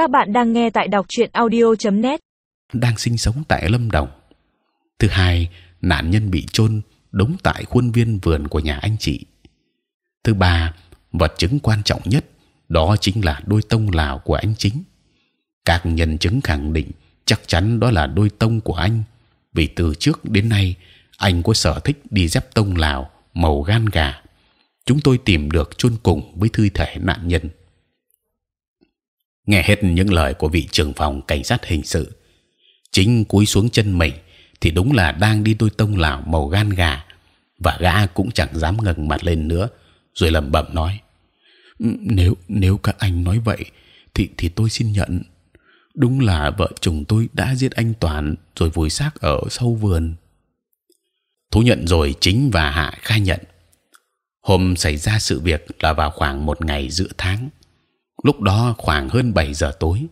Các bạn đang nghe tại đọc truyện audio.net. đang sinh sống tại Lâm Đồng. Thứ hai, nạn nhân bị chôn đống tại khuôn viên vườn của nhà anh chị. Thứ ba, vật chứng quan trọng nhất đó chính là đôi tông lào của anh chính. Các nhân chứng khẳng định chắc chắn đó là đôi tông của anh, vì từ trước đến nay anh có sở thích đi dép tông lào màu gan gà. Chúng tôi tìm được chôn cùng với thi thể nạn nhân. Nghe hết những lời của vị trưởng phòng cảnh sát hình sự, chính cúi xuống chân mình thì đúng là đang đi đôi tông lão màu gan gà và gã cũng chẳng dám ngẩng mặt lên nữa rồi lẩm bẩm nói nếu nếu các anh nói vậy thì thì tôi xin nhận. Đúng là vợ chồng tôi đã giết anh toàn rồi vùi xác ở sau vườn. Thú nhận rồi chính và hạ khai nhận hôm xảy ra sự việc là vào khoảng một ngày giữa tháng lúc đó khoảng hơn 7 giờ tối.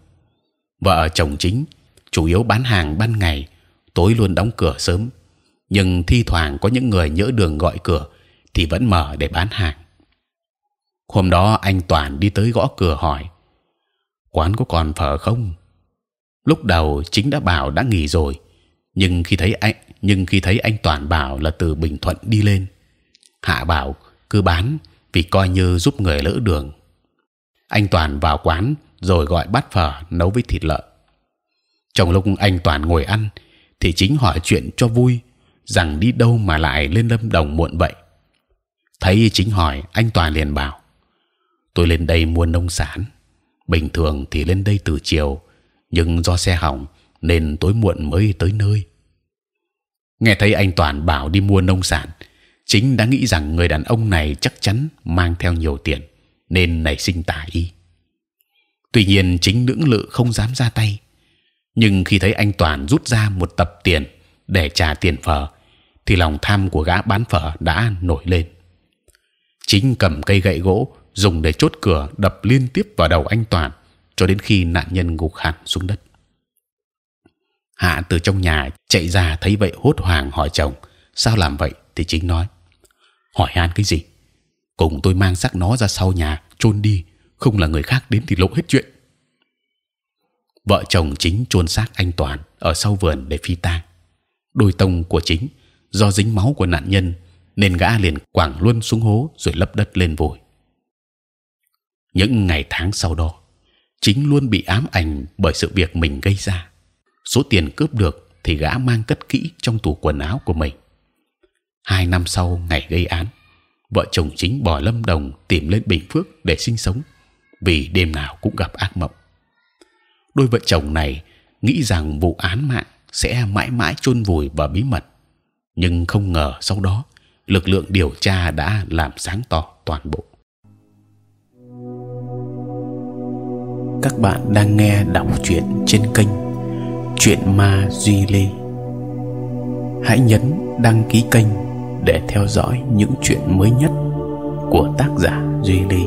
Vợ chồng chính, chủ yếu bán hàng ban ngày, tối luôn đóng cửa sớm. Nhưng thi thoảng có những người nhỡ đường gọi cửa thì vẫn mở để bán hàng. Hôm đó anh toàn đi tới gõ cửa hỏi, quán có còn phở không? Lúc đầu chính đã bảo đã nghỉ rồi, nhưng khi thấy anh, nhưng khi thấy anh toàn bảo là từ bình thuận đi lên, hạ bảo cứ bán vì coi như giúp người lỡ đường anh toàn vào quán rồi gọi bát phở nấu với thịt lợn. Trong lúc anh toàn ngồi ăn thì chính hỏi chuyện cho vui, rằng đi đâu mà lại lên lâm đồng muộn vậy? Thấy chính hỏi, anh toàn liền bảo, tôi lên đây mua nông sản. Bình thường thì lên đây từ chiều, nhưng do xe hỏng nên tối muộn mới tới nơi. Nghe thấy anh toàn bảo đi mua nông sản, chính đã nghĩ rằng người đàn ông này chắc chắn mang theo nhiều tiền nên nảy sinh tà ý. Tuy nhiên chính lưỡng lự không dám ra tay. Nhưng khi thấy anh toàn rút ra một tập tiền để trả tiền phở, thì lòng tham của gã bán phở đã nổi lên. Chính cầm cây gậy gỗ dùng để chốt cửa đập liên tiếp vào đầu anh toàn cho đến khi nạn nhân gục hẳn xuống đất. Hạ từ trong nhà chạy ra thấy vậy hốt hoảng hỏi chồng, sao làm vậy? Thì chính nói, hỏi han cái gì? Cùng tôi mang xác nó ra sau nhà, chôn đi. Không là người khác đến thì lộ hết chuyện. Vợ chồng chính chôn xác anh toàn ở sau vườn để phi tang. Đôi tông của chính do dính máu của nạn nhân nên gã liền quẳng luôn xuống hố rồi lấp đất lên vùi những ngày tháng sau đó, chính luôn bị ám ảnh bởi sự việc mình gây ra. Số tiền cướp được thì gã mang cất kỹ trong tủ quần áo của mình. Hai năm sau ngày gây án vợ chồng chính bỏ lâm đồng tìm lên bình phước để sinh sống, vì đêm nào cũng gặp ác mộng. Đôi vợ chồng này nghĩ rằng vụ án mạng sẽ mãi mãi chôn vùi và bí mật. Nhưng không ngờ sau đó, lực lượng điều tra đã làm sáng tỏ toàn bộ. Các bạn đang nghe đọc truyện trên kênh truyện ma duy lê. Hãy nhấn đăng ký kênh để theo dõi những chuyện mới nhất của tác giả duy Ly.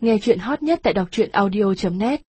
Nghe chuyện hot nhất tại đọc truyện audio.net